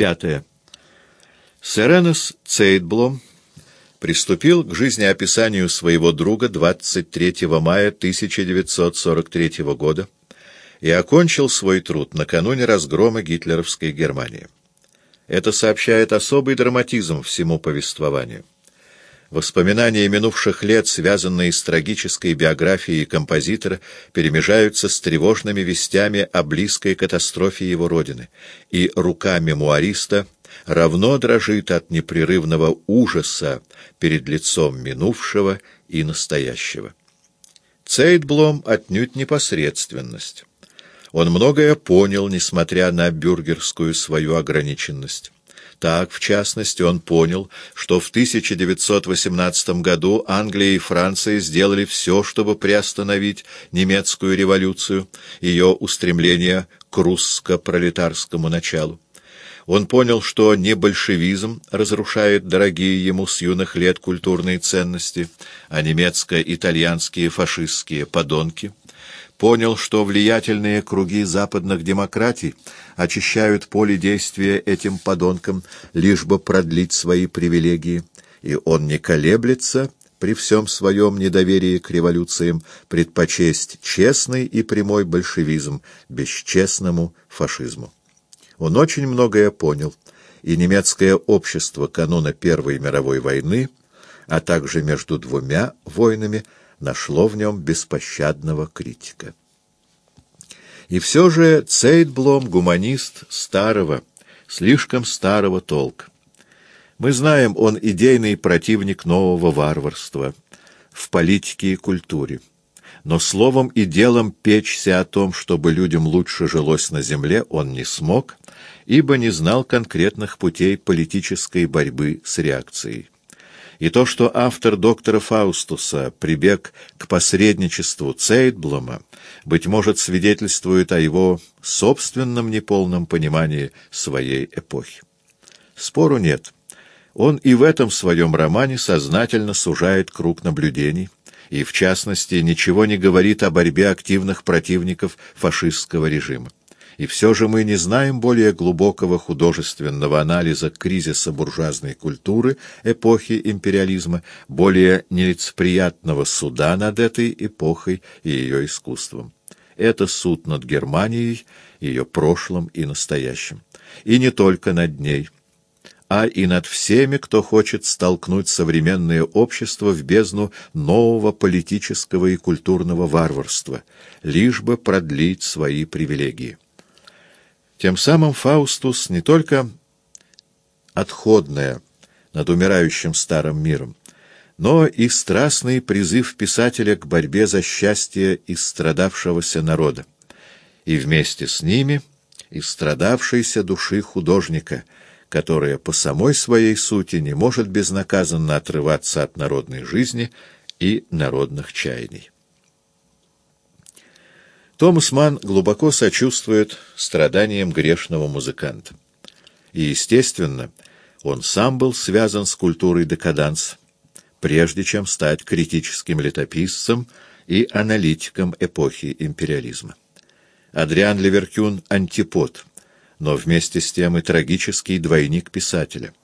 Пятое. Серенес Цейдблом приступил к жизнеописанию своего друга 23 мая 1943 года и окончил свой труд накануне разгрома гитлеровской Германии. Это сообщает особый драматизм всему повествованию. Воспоминания минувших лет, связанные с трагической биографией композитора, перемежаются с тревожными вестями о близкой катастрофе его родины, и рука мемуариста равно дрожит от непрерывного ужаса перед лицом минувшего и настоящего. Цейдблом отнюдь непосредственность. Он многое понял, несмотря на бюргерскую свою ограниченность. Так, в частности, он понял, что в 1918 году Англия и Франция сделали все, чтобы приостановить немецкую революцию, ее устремление к русско-пролетарскому началу. Он понял, что не большевизм разрушает дорогие ему с юных лет культурные ценности, а немецко-итальянские фашистские подонки — понял, что влиятельные круги западных демократий очищают поле действия этим подонкам, лишь бы продлить свои привилегии, и он не колеблется при всем своем недоверии к революциям предпочесть честный и прямой большевизм бесчестному фашизму. Он очень многое понял, и немецкое общество кануна Первой мировой войны, а также между двумя войнами – нашло в нем беспощадного критика. И все же Цейдблом — гуманист старого, слишком старого толка. Мы знаем, он идейный противник нового варварства в политике и культуре. Но словом и делом печься о том, чтобы людям лучше жилось на земле, он не смог, ибо не знал конкретных путей политической борьбы с реакцией. И то, что автор доктора Фаустуса прибег к посредничеству Цейдблома, быть может, свидетельствует о его собственном неполном понимании своей эпохи. Спору нет. Он и в этом своем романе сознательно сужает круг наблюдений, и, в частности, ничего не говорит о борьбе активных противников фашистского режима. И все же мы не знаем более глубокого художественного анализа кризиса буржуазной культуры эпохи империализма, более нелицеприятного суда над этой эпохой и ее искусством. Это суд над Германией, ее прошлым и настоящим. И не только над ней, а и над всеми, кто хочет столкнуть современное общество в бездну нового политического и культурного варварства, лишь бы продлить свои привилегии. Тем самым Фаустус не только отходная над умирающим старым миром, но и страстный призыв писателя к борьбе за счастье истрадавшегося народа, и вместе с ними и страдавшейся души художника, которая по самой своей сути не может безнаказанно отрываться от народной жизни и народных чаяний. Томас Манн глубоко сочувствует страданиям грешного музыканта. И, естественно, он сам был связан с культурой декаданс, прежде чем стать критическим летописцем и аналитиком эпохи империализма. Адриан Леверкюн — антипод, но вместе с тем и трагический двойник писателя.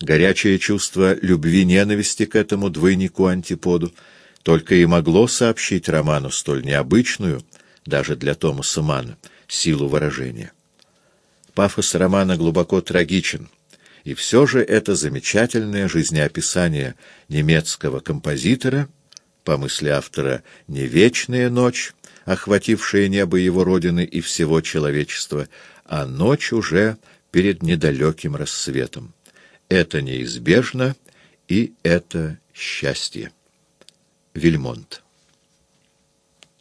Горячее чувство любви-ненависти к этому двойнику-антиподу только и могло сообщить роману столь необычную — даже для Томаса Манна, силу выражения. Пафос романа глубоко трагичен, и все же это замечательное жизнеописание немецкого композитора, по мысли автора, не вечная ночь, охватившая небо его родины и всего человечества, а ночь уже перед недалеким рассветом. Это неизбежно, и это счастье. Вильмонт